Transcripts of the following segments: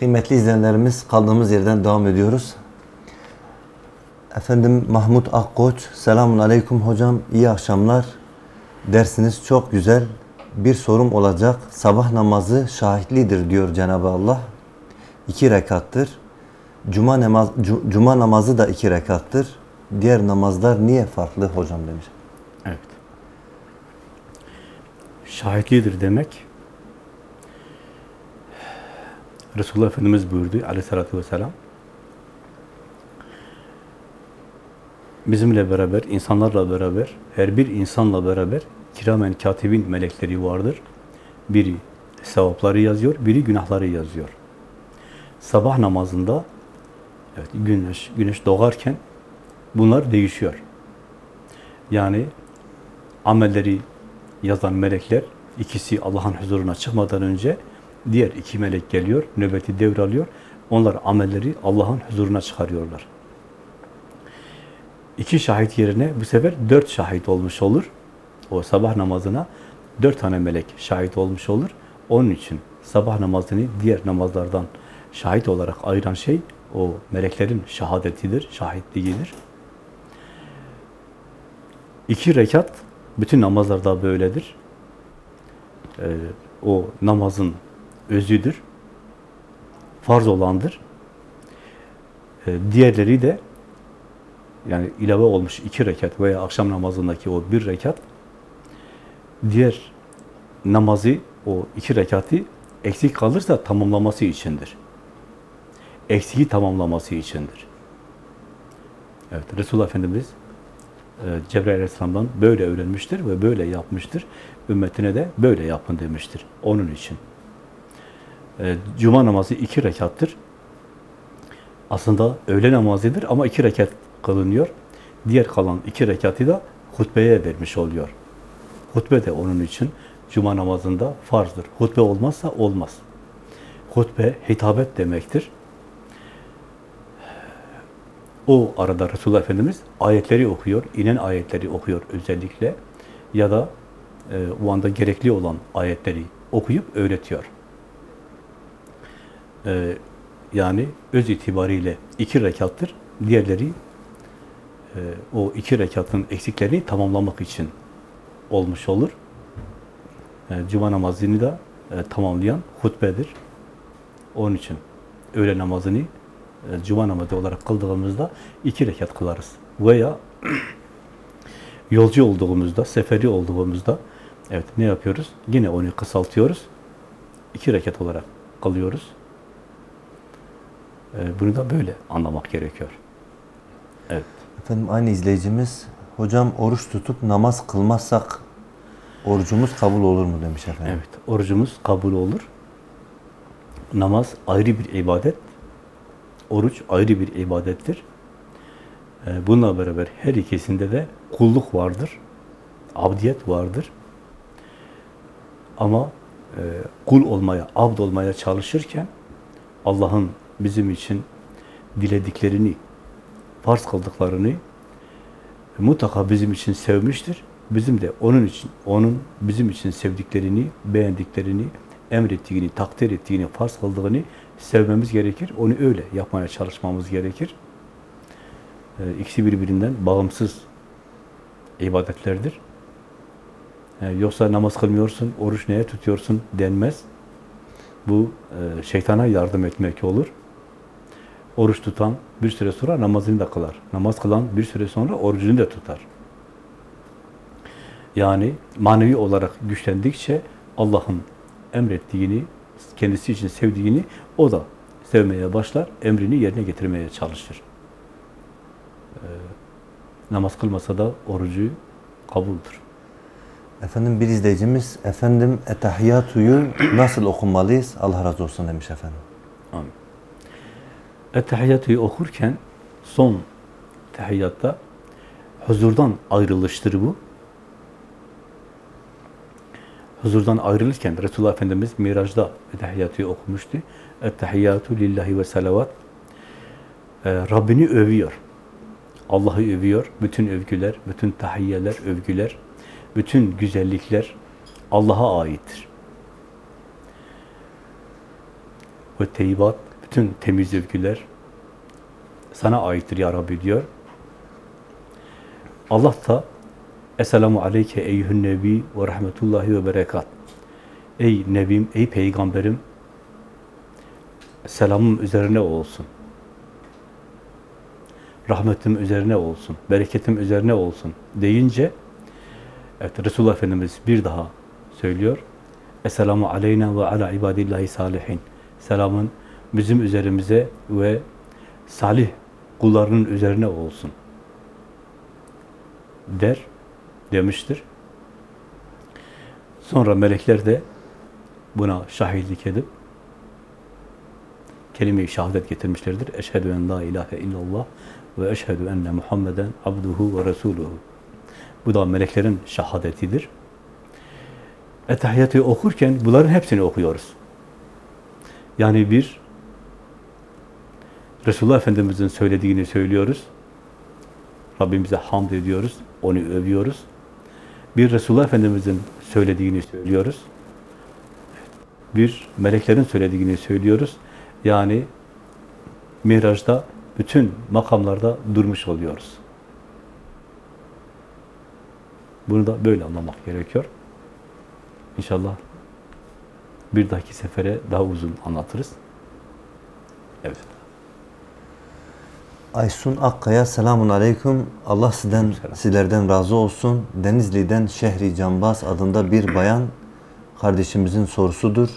Kıymetli izleyenlerimiz kaldığımız yerden devam ediyoruz. Efendim Mahmut Akkoç, selamun aleyküm hocam, iyi akşamlar. Dersiniz çok güzel. Bir sorum olacak. Sabah namazı şahitlidir diyor Cenab-ı Allah. İki rekattır. Cuma, namaz, cu- Cuma namazı da iki rekattır. Diğer namazlar niye farklı hocam demiş. Evet. Şahitlidir demek Resulullah Efendimiz buyurdu aleyhissalatü vesselam bizimle beraber, insanlarla beraber, her bir insanla beraber kiramen katibin melekleri vardır. Biri sevapları yazıyor, biri günahları yazıyor. Sabah namazında evet, güneş, güneş doğarken bunlar değişiyor. Yani amelleri yazan melekler, ikisi Allah'ın huzuruna çıkmadan önce diğer iki melek geliyor, nöbeti devralıyor. Onlar amelleri Allah'ın huzuruna çıkarıyorlar. İki şahit yerine bu sefer dört şahit olmuş olur. O sabah namazına dört tane melek şahit olmuş olur. Onun için sabah namazını diğer namazlardan şahit olarak ayıran şey o meleklerin şahadetidir, şahitliğidir. İki rekat bütün namazlarda böyledir. Ee, o namazın özüdür. Farz olandır. Ee, diğerleri de yani ilave olmuş iki rekat veya akşam namazındaki o bir rekat diğer namazı o iki rekatı eksik kalırsa tamamlaması içindir. Eksiği tamamlaması içindir. Evet, Resulullah Efendimiz e, Cebrail Aleyhisselam'dan böyle öğrenmiştir ve böyle yapmıştır. Ümmetine de böyle yapın demiştir. Onun için. E, Cuma namazı iki rekattır. Aslında öğle namazıdır ama iki rekat kılınıyor. Diğer kalan iki rekatı da hutbeye vermiş oluyor. Hutbe de onun için Cuma namazında farzdır. Hutbe olmazsa olmaz. Hutbe hitabet demektir. O arada Resulullah Efendimiz ayetleri okuyor, inen ayetleri okuyor özellikle ya da e, o anda gerekli olan ayetleri okuyup öğretiyor. E, yani öz itibariyle iki rekattır. Diğerleri e, o iki rekatın eksiklerini tamamlamak için olmuş olur. E, Cuma namazını da e, tamamlayan hutbedir. Onun için öğle namazını e, Cuma namazı olarak kıldığımızda iki rekat kılarız. Veya yolcu olduğumuzda, seferi olduğumuzda evet ne yapıyoruz? Yine onu kısaltıyoruz. İki rekat olarak kılıyoruz. E, bunu da böyle anlamak gerekiyor. Evet. Efendim aynı izleyicimiz, hocam oruç tutup namaz kılmazsak orucumuz kabul olur mu demiş efendim. Evet, orucumuz kabul olur. Namaz ayrı bir ibadet. Oruç ayrı bir ibadettir. Ee, Bununla beraber her ikisinde de kulluk vardır. Abdiyet vardır. Ama e, kul olmaya, abd olmaya çalışırken Allah'ın bizim için dilediklerini, farz kıldıklarını mutlaka bizim için sevmiştir. Bizim de onun için, onun bizim için sevdiklerini, beğendiklerini, emrettiğini, takdir ettiğini, farz kıldığını sevmemiz gerekir. Onu öyle yapmaya çalışmamız gerekir. Ee, ikisi birbirinden bağımsız ibadetlerdir. Ee, yoksa namaz kılmıyorsun, oruç neye tutuyorsun denmez. Bu e, şeytana yardım etmek olur. Oruç tutan bir süre sonra namazını da kılar. Namaz kılan bir süre sonra orucunu da tutar. Yani manevi olarak güçlendikçe Allah'ın emrettiğini, kendisi için sevdiğini o da sevmeye başlar, emrini yerine getirmeye çalışır. Ee, namaz kılmasa da orucu kabuldür. Efendim bir izleyicimiz, efendim etahiyyatuyu nasıl okunmalıyız? Allah razı olsun demiş efendim. Amin. Ettehiyyatı okurken son tehiyyatta huzurdan ayrılıştır bu. Huzurdan ayrılırken Resulullah Efendimiz Miraç'ta ettehiyyatı okumuştu. Ettehiyyatü lillahi ve salavat. Ee, Rabbini övüyor. Allah'ı övüyor. Bütün övgüler, bütün tahiyyeler, övgüler, bütün güzellikler Allah'a aittir. Ve teyyibat bütün temiz övgüler sana aittir ya Rabbi diyor. Allah da Esselamu aleyke eyyühün nebi ve rahmetullahi ve berekat. Ey Nebim, ey Peygamberim, selamım üzerine olsun. Rahmetim üzerine olsun, bereketim üzerine olsun deyince, evet Resulullah Efendimiz bir daha söylüyor. Esselamu aleyna ve ala ibadillahi salihin. Selamın bizim üzerimize ve salih kullarının üzerine olsun der demiştir. Sonra melekler de buna şahitlik edip kelime-i şehadet getirmişlerdir. Eşhedü en la ilahe illallah ve eşhedü enne Muhammeden abduhu ve resuluhu. Bu da meleklerin şahadetidir. Ettehiyyatı okurken bunların hepsini okuyoruz. Yani bir Resulullah Efendimiz'in söylediğini söylüyoruz. Rabbimize hamd ediyoruz, onu övüyoruz. Bir Resulullah Efendimiz'in söylediğini söylüyoruz. Bir meleklerin söylediğini söylüyoruz. Yani Miraç'ta bütün makamlarda durmuş oluyoruz. Bunu da böyle anlamak gerekiyor. İnşallah bir dahaki sefere daha uzun anlatırız. Evet. Aysun Akkaya selamun aleyküm. Allah sizden Selam. sizlerden razı olsun. Denizli'den Şehri Cambaz adında bir bayan kardeşimizin sorusudur.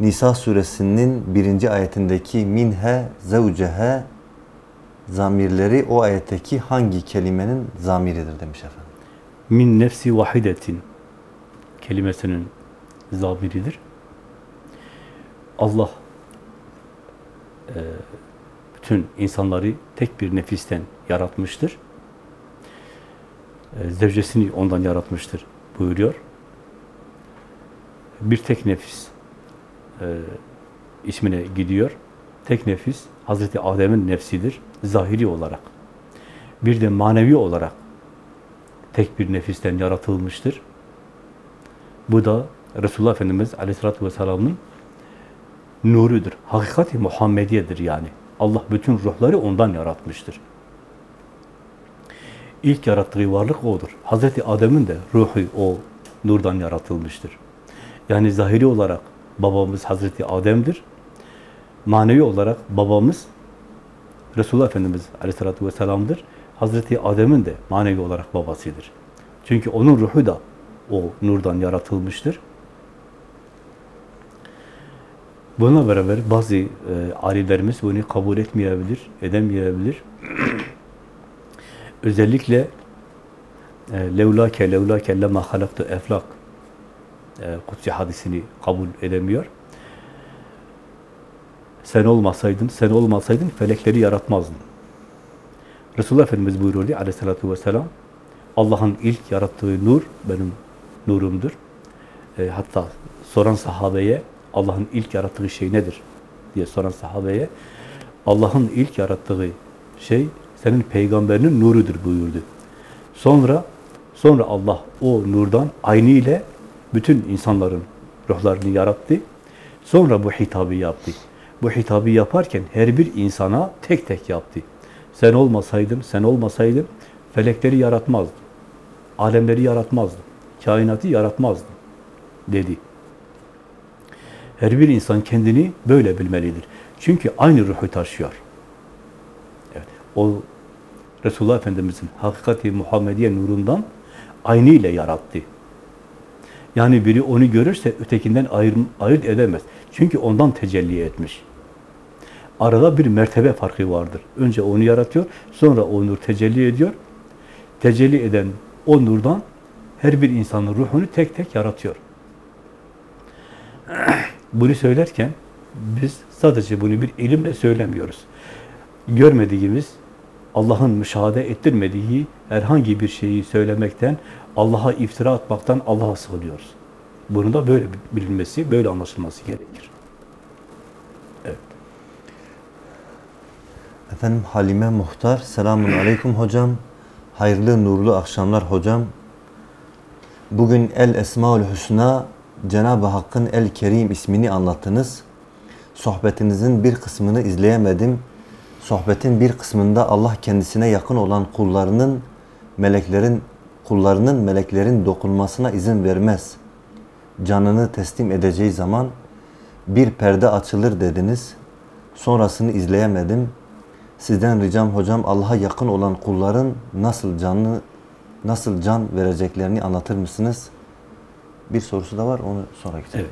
Nisa suresinin birinci ayetindeki minhe zevcehe zamirleri o ayetteki hangi kelimenin zamiridir demiş efendim. Min nefsi vahidetin kelimesinin zamiridir. Allah e, bütün insanları tek bir nefisten yaratmıştır. E, zevcesini ondan yaratmıştır buyuruyor. Bir tek nefis e, ismine gidiyor. Tek nefis Hazreti Adem'in nefsidir zahiri olarak. Bir de manevi olarak tek bir nefisten yaratılmıştır. Bu da Resulullah Efendimiz Aleyhisselatü Vesselam'ın nurudur. Hakikati Muhammediyedir yani. Allah bütün ruhları ondan yaratmıştır. İlk yarattığı varlık O'dur. Hazreti Adem'in de ruhu o nurdan yaratılmıştır. Yani zahiri olarak babamız Hazreti Adem'dir. Manevi olarak babamız Resulullah Efendimiz Aleyhisselatü Vesselam'dır. Hazreti Adem'in de manevi olarak babasıdır. Çünkü onun ruhu da o nurdan yaratılmıştır. Buna beraber bazı e, alimlerimiz bunu kabul etmeyebilir, edemeyebilir. Özellikle e, levlake levlake lema halaktu eflak e, kutsi hadisini kabul edemiyor. Sen olmasaydın, sen olmasaydın felekleri yaratmazdın. Resulullah Efendimiz buyuruyordu aleyhissalatü vesselam, Allah'ın ilk yarattığı nur benim nurumdur. E, hatta soran sahabeye, Allah'ın ilk yarattığı şey nedir diye soran sahabeye, Allah'ın ilk yarattığı şey senin peygamberinin nurudur buyurdu. Sonra sonra Allah o nurdan aynı ile bütün insanların ruhlarını yarattı. Sonra bu hitabı yaptı. Bu hitabı yaparken her bir insana tek tek yaptı. Sen olmasaydın, sen olmasaydın felekleri yaratmazdın. Alemleri yaratmazdın. Kainatı yaratmazdın dedi. Her bir insan kendini böyle bilmelidir. Çünkü aynı ruhu taşıyor. Evet. O Resulullah Efendimiz'in hakikati Muhammediye nurundan aynı ile yarattı. Yani biri onu görürse ötekinden ayır, ayırt edemez. Çünkü ondan tecelli etmiş. Arada bir mertebe farkı vardır. Önce onu yaratıyor, sonra o nur tecelli ediyor. Tecelli eden o nurdan her bir insanın ruhunu tek tek yaratıyor. Bunu söylerken biz sadece bunu bir ilimle söylemiyoruz. Görmediğimiz, Allah'ın müşahede ettirmediği herhangi bir şeyi söylemekten, Allah'a iftira atmaktan Allah'a sığınıyoruz. Bunu da böyle bilinmesi, böyle anlaşılması gerekir. Evet. Efendim Halime Muhtar, selamun aleyküm hocam. Hayırlı nurlu akşamlar hocam. Bugün El Esmaül Hüsna, Cenab-ı Hakk'ın El Kerim ismini anlattınız. sohbetinizin bir kısmını izleyemedim. Sohbetin bir kısmında Allah kendisine yakın olan kullarının meleklerin kullarının meleklerin dokunmasına izin vermez. Canını teslim edeceği zaman bir perde açılır dediniz. Sonrasını izleyemedim. Sizden ricam hocam Allah'a yakın olan kulların nasıl canını nasıl can vereceklerini anlatır mısınız? Bir sorusu da var onu sonra geçelim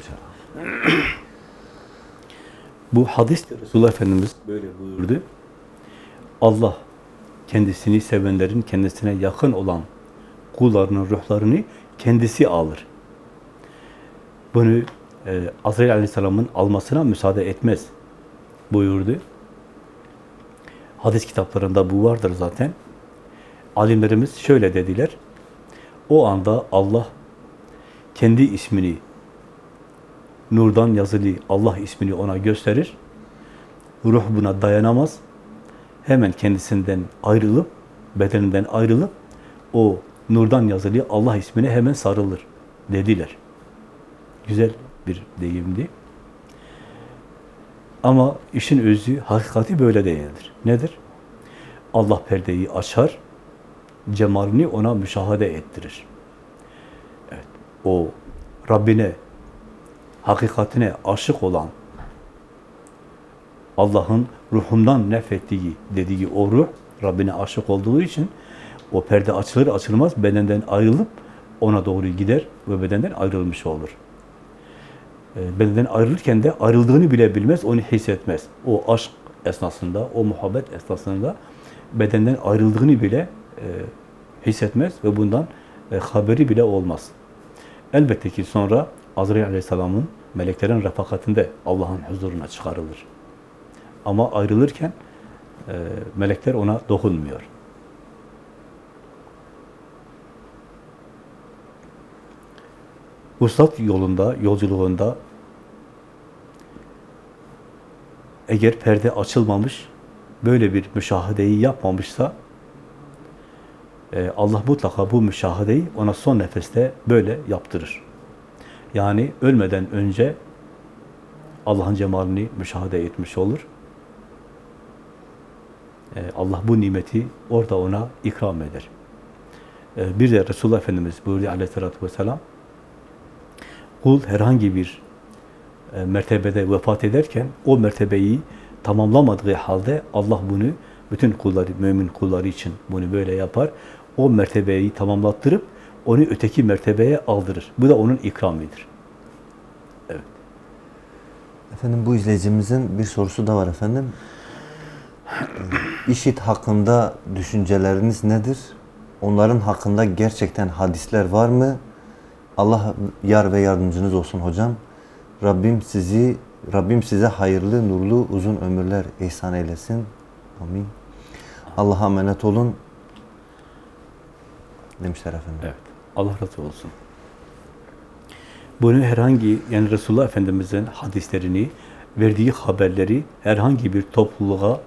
Evet. Bu hadiste Resulullah Efendimiz böyle buyurdu. Allah kendisini sevenlerin kendisine yakın olan kullarının ruhlarını kendisi alır. Bunu e, Azrail Aleyhisselam'ın almasına müsaade etmez buyurdu. Hadis kitaplarında bu vardır zaten. Alimlerimiz şöyle dediler. O anda Allah kendi ismini nurdan yazılı Allah ismini ona gösterir. Ruh buna dayanamaz. Hemen kendisinden ayrılıp, bedeninden ayrılıp o nurdan yazılı Allah ismine hemen sarılır dediler. Güzel bir deyimdi. Ama işin özü, hakikati böyle değildir. Nedir? Allah perdeyi açar, cemalini ona müşahede ettirir. O Rabbine, hakikatine aşık olan, Allah'ın ruhumdan nefrettiği dediği o ruh, Rabbine aşık olduğu için o perde açılır açılmaz bedenden ayrılıp ona doğru gider ve bedenden ayrılmış olur. E, bedenden ayrılırken de ayrıldığını bile bilmez, onu hissetmez. O aşk esnasında, o muhabbet esnasında bedenden ayrıldığını bile e, hissetmez ve bundan e, haberi bile olmaz. Elbette ki sonra Azrail Aleyhisselam'ın meleklerin refakatinde Allah'ın huzuruna çıkarılır. Ama ayrılırken e, melekler ona dokunmuyor. Vuslat yolunda, yolculuğunda eğer perde açılmamış, böyle bir müşahedeyi yapmamışsa Allah mutlaka bu müşahedeyi ona son nefeste böyle yaptırır. Yani ölmeden önce Allah'ın cemalini müşahede etmiş olur. E, Allah bu nimeti orada ona ikram eder. E, bir de Resulullah Efendimiz buyurdu aleyhissalatü vesselam, kul herhangi bir e, mertebede vefat ederken o mertebeyi tamamlamadığı halde Allah bunu bütün kulları, mümin kulları için bunu böyle yapar. O mertebeyi tamamlattırıp onu öteki mertebeye aldırır. Bu da onun ikramidir. Evet. Efendim bu izleyicimizin bir sorusu da var efendim. İşit hakkında düşünceleriniz nedir? Onların hakkında gerçekten hadisler var mı? Allah yar ve yardımcınız olsun hocam. Rabbim sizi Rabbim size hayırlı, nurlu, uzun ömürler ihsan eylesin. Amin. Allah'a emanet olun. Demişler efendim. Evet. Allah razı olsun. Bunu herhangi yani Resulullah Efendimiz'in hadislerini, verdiği haberleri herhangi bir topluluğa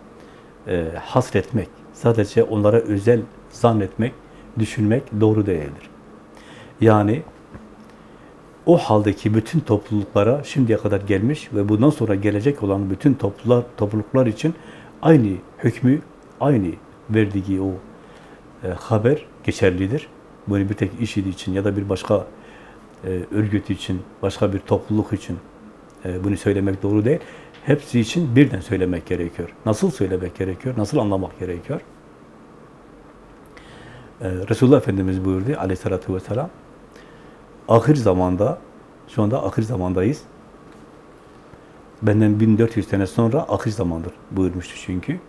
e, hasretmek, sadece onlara özel zannetmek, düşünmek doğru değildir. Yani o haldeki bütün topluluklara şimdiye kadar gelmiş ve bundan sonra gelecek olan bütün topluluklar, topluluklar için aynı hükmü, aynı verdiği o e, haber geçerlidir. Bunu bir tek işi için ya da bir başka e, örgüt için, başka bir topluluk için e, bunu söylemek doğru değil. Hepsi için birden söylemek gerekiyor. Nasıl söylemek gerekiyor? Nasıl anlamak gerekiyor? E, Resulullah Efendimiz buyurdu aleyhissalatü vesselam ahir zamanda, şu anda ahir zamandayız. Benden 1400 sene sonra ahir zamandır buyurmuştu çünkü.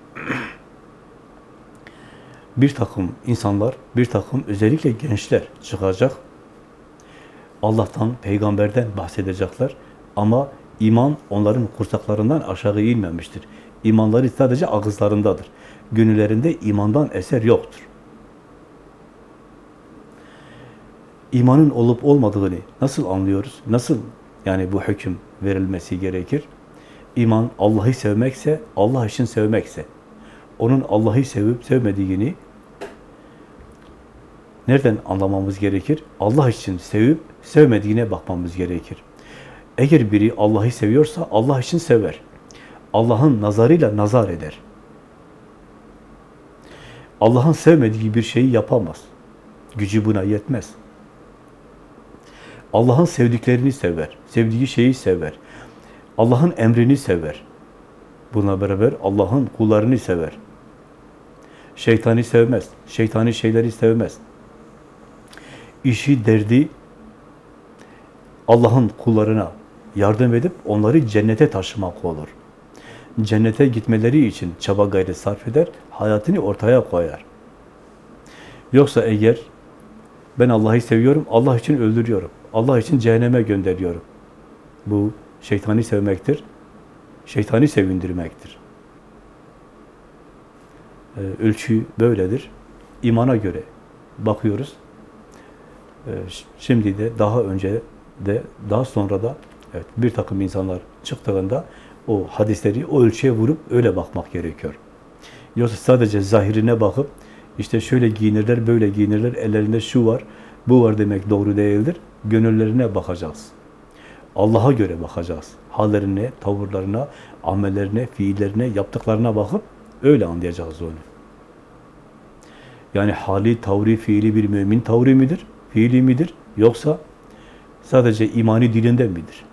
Bir takım insanlar, bir takım özellikle gençler çıkacak. Allah'tan, peygamberden bahsedecekler. Ama iman onların kursaklarından aşağı inmemiştir. İmanları sadece ağızlarındadır. Gönüllerinde imandan eser yoktur. imanın olup olmadığını nasıl anlıyoruz? Nasıl yani bu hüküm verilmesi gerekir? İman Allah'ı sevmekse, Allah için sevmekse, onun Allah'ı sevip sevmediğini nereden anlamamız gerekir? Allah için sevip sevmediğine bakmamız gerekir. Eğer biri Allah'ı seviyorsa Allah için sever. Allah'ın nazarıyla nazar eder. Allah'ın sevmediği bir şeyi yapamaz. Gücü buna yetmez. Allah'ın sevdiklerini sever. Sevdiği şeyi sever. Allah'ın emrini sever. Buna beraber Allah'ın kullarını sever. Şeytani sevmez. Şeytani şeyleri sevmez. İşi, derdi Allah'ın kullarına yardım edip onları cennete taşımak olur. Cennete gitmeleri için çaba gayret sarf eder, hayatını ortaya koyar. Yoksa eğer ben Allah'ı seviyorum, Allah için öldürüyorum, Allah için cehenneme gönderiyorum. Bu şeytani sevmektir, şeytani sevindirmektir. Ee, ölçü böyledir. İmana göre bakıyoruz. Ee, şimdi de daha önce de daha sonra da evet bir takım insanlar çıktığında o hadisleri o ölçüye vurup öyle bakmak gerekiyor. Yoksa sadece zahirine bakıp işte şöyle giyinirler, böyle giyinirler, ellerinde şu var, bu var demek doğru değildir. Gönüllerine bakacağız. Allah'a göre bakacağız. Hallerine, tavırlarına, amellerine, fiillerine, yaptıklarına bakıp öyle anlayacağız onu. Yani hali, tavrı, fiili bir mümin tavrı midir? Fiili midir? Yoksa sadece imani dilinde midir?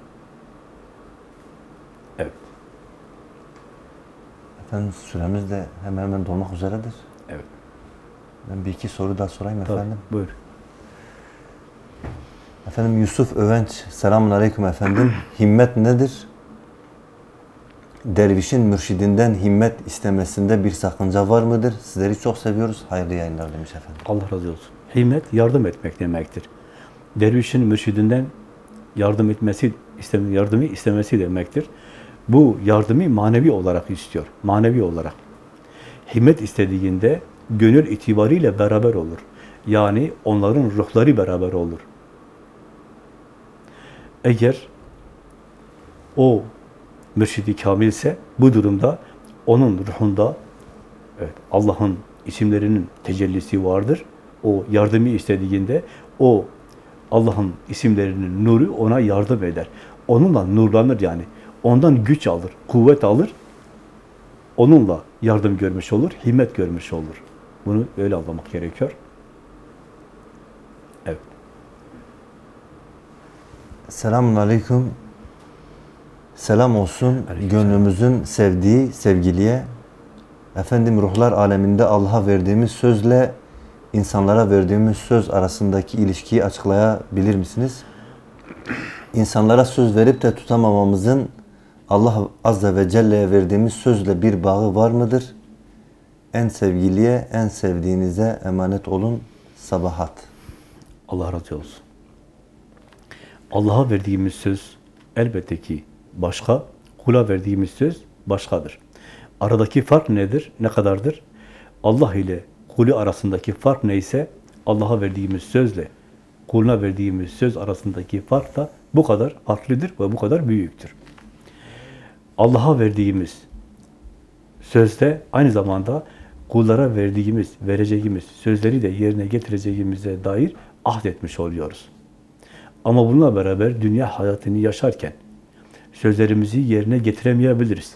Evet. Efendim süremiz de hemen hemen dolmak üzeredir. Evet. Ben bir iki soru daha sorayım Tabii, efendim. buyur. Efendim Yusuf Övenç, selamun aleyküm efendim. Himmet nedir? Dervişin mürşidinden himmet istemesinde bir sakınca var mıdır? Sizleri çok seviyoruz. Hayırlı yayınlar demiş efendim. Allah razı olsun. Himmet yardım etmek demektir. Dervişin mürşidinden yardım etmesi, istemi, yardımı istemesi demektir. Bu yardımı manevi olarak istiyor. Manevi olarak. Himmet istediğinde gönül itibariyle beraber olur. Yani onların ruhları beraber olur. Eğer o mürşidi kamilse bu durumda onun ruhunda evet, Allah'ın isimlerinin tecellisi vardır. O yardımı istediğinde o Allah'ın isimlerinin nuru ona yardım eder. Onunla nurlanır yani. Ondan güç alır, kuvvet alır. Onunla yardım görmüş olur, himmet görmüş olur. Bunu öyle anlamak gerekiyor. Evet. Selamun aleyküm. Selam olsun Aleyküm gönlümüzün sevdiği sevgiliye. Efendim ruhlar aleminde Allah'a verdiğimiz sözle insanlara verdiğimiz söz arasındaki ilişkiyi açıklayabilir misiniz? İnsanlara söz verip de tutamamamızın Allah Azze ve Celle'ye verdiğimiz sözle bir bağı var mıdır? En sevgiliye, en sevdiğinize emanet olun. Sabahat. Allah razı olsun. Allah'a verdiğimiz söz elbette ki başka, kula verdiğimiz söz başkadır. Aradaki fark nedir? Ne kadardır? Allah ile kulü arasındaki fark neyse Allah'a verdiğimiz sözle kuluna verdiğimiz söz arasındaki fark da bu kadar farklıdır ve bu kadar büyüktür. Allah'a verdiğimiz sözde aynı zamanda kullara verdiğimiz, vereceğimiz sözleri de yerine getireceğimize dair ahdetmiş oluyoruz. Ama bununla beraber dünya hayatını yaşarken sözlerimizi yerine getiremeyebiliriz.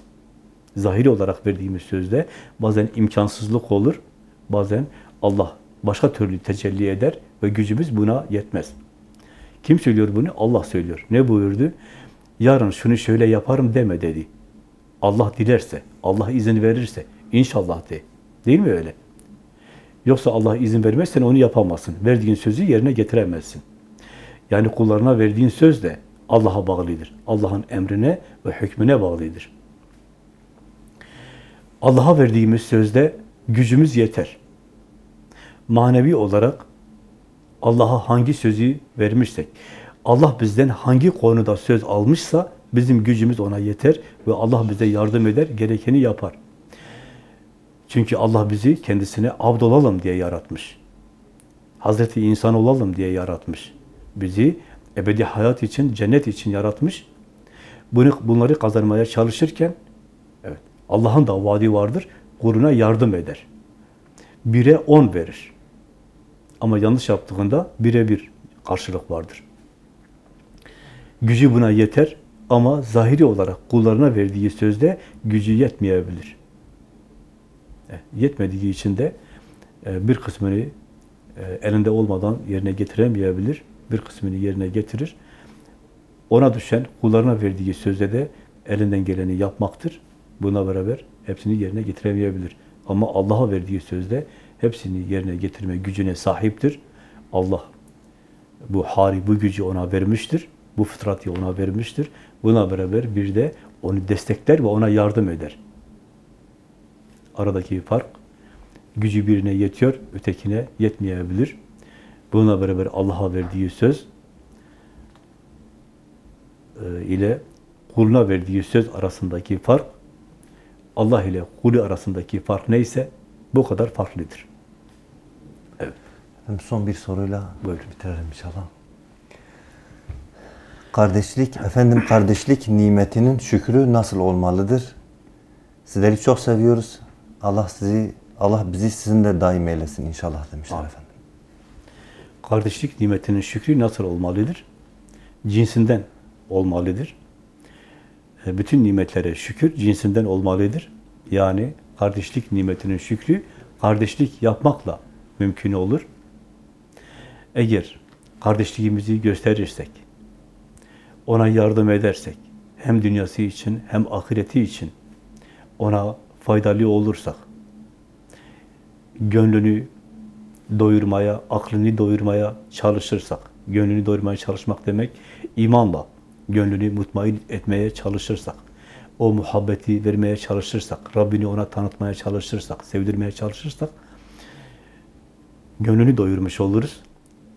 Zahiri olarak verdiğimiz sözde bazen imkansızlık olur, bazen Allah başka türlü tecelli eder ve gücümüz buna yetmez. Kim söylüyor bunu? Allah söylüyor. Ne buyurdu? Yarın şunu şöyle yaparım deme dedi. Allah dilerse, Allah izin verirse, inşallah de. Değil mi öyle? Yoksa Allah izin vermezsen onu yapamazsın. Verdiğin sözü yerine getiremezsin. Yani kullarına verdiğin söz de Allah'a bağlıdır. Allah'ın emrine ve hükmüne bağlıdır. Allah'a verdiğimiz sözde gücümüz yeter. Manevi olarak Allah'a hangi sözü vermişsek, Allah bizden hangi konuda söz almışsa bizim gücümüz ona yeter ve Allah bize yardım eder, gerekeni yapar. Çünkü Allah bizi kendisine abd olalım diye yaratmış. Hazreti insan olalım diye yaratmış. Bizi ebedi hayat için, cennet için yaratmış. Bunu, bunları kazanmaya çalışırken evet, Allah'ın da vaadi vardır. Kuluna yardım eder. Bire on verir. Ama yanlış yaptığında bire bir karşılık vardır. Gücü buna yeter. Ama zahiri olarak kullarına verdiği sözde gücü yetmeyebilir. E, Yetmediği için de e, bir kısmını e, elinde olmadan yerine getiremeyebilir. Bir kısmını yerine getirir. Ona düşen kullarına verdiği sözde de elinden geleni yapmaktır. Buna beraber hepsini yerine getiremeyebilir. Ama Allah'a verdiği sözde hepsini yerine getirme gücüne sahiptir. Allah bu hari, bu gücü ona vermiştir. Bu fıtratı ona vermiştir. Buna beraber bir de onu destekler ve ona yardım eder. Aradaki fark, gücü birine yetiyor, ötekine yetmeyebilir. Buna beraber Allah'a verdiği söz e, ile kuluna verdiği söz arasındaki fark, Allah ile kulü arasındaki fark neyse bu kadar farklıdır. Efendim son bir soruyla Buyurun. bitirelim inşallah. Kardeşlik, efendim kardeşlik nimetinin şükrü nasıl olmalıdır? Sizleri çok seviyoruz. Allah sizi, Allah bizi sizinle daim eylesin inşallah demişler Amin. efendim. Kardeşlik nimetinin şükrü nasıl olmalıdır? Cinsinden olmalıdır. E, Bütün nimetlere şükür cinsinden olmalıdır. Yani kardeşlik nimetinin şükrü kardeşlik yapmakla mümkün olur. Eğer kardeşliğimizi gösterirsek, ona yardım edersek, hem dünyası için hem ahireti için ona faydalı olursak, gönlünü doyurmaya, aklını doyurmaya çalışırsak, gönlünü doyurmaya çalışmak demek imanla gönlünü mutmain etmeye çalışırsak, o muhabbeti vermeye çalışırsak, Rabbini ona tanıtmaya çalışırsak, sevdirmeye çalışırsak, gönlünü doyurmuş oluruz.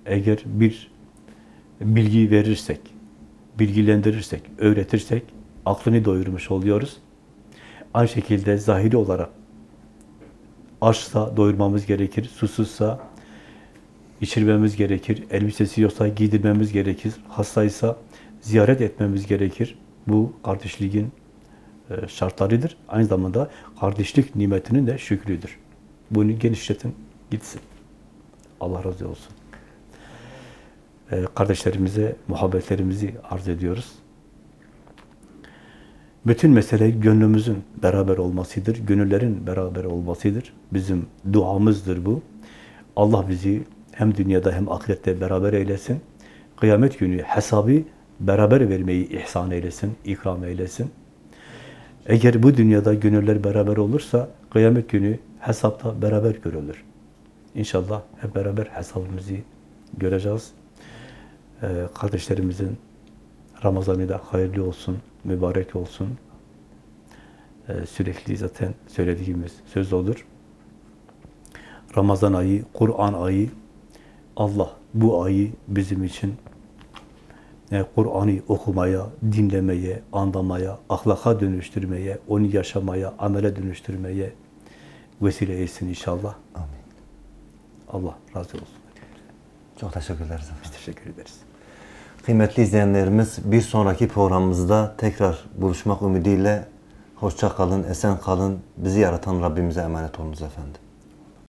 Eğer bir bilgi verirsek, bilgilendirirsek, öğretirsek, aklını doyurmuş oluyoruz. Aynı şekilde zahiri olarak açsa doyurmamız gerekir, susuzsa içirmemiz gerekir, elbisesi yoksa giydirmemiz gerekir, hastaysa ziyaret etmemiz gerekir. Bu kardeşliğin e, şartlarıdır. Aynı zamanda kardeşlik nimetinin de şükrüdür. Bunu genişletin, gitsin. Allah razı olsun. E, Kardeşlerimize muhabbetlerimizi arz ediyoruz. Bütün mesele gönlümüzün beraber olmasıdır, gönüllerin beraber olmasıdır. Bizim duamızdır bu. Allah bizi hem dünyada hem ahirette beraber eylesin. Kıyamet günü hesabı beraber vermeyi ihsan eylesin, ikram eylesin. Eğer bu dünyada gönüller beraber olursa, kıyamet günü hesapta beraber görülür. İnşallah hep beraber hesabımızı göreceğiz. Ee, kardeşlerimizin Ramazanı da hayırlı olsun, mübarek olsun. Ee, sürekli zaten söylediğimiz söz olur. Ramazan ayı, Kur'an ayı, Allah bu ayı bizim için Kur'an'ı okumaya, dinlemeye, anlamaya, ahlaka dönüştürmeye, onu yaşamaya, amele dönüştürmeye vesile etsin inşallah. Amin. Allah razı olsun. Çok teşekkür ederiz efendim. Biz teşekkür ederiz. Kıymetli izleyenlerimiz bir sonraki programımızda tekrar buluşmak ümidiyle hoşça kalın, esen kalın. Bizi yaratan Rabbimize emanet olunuz efendim.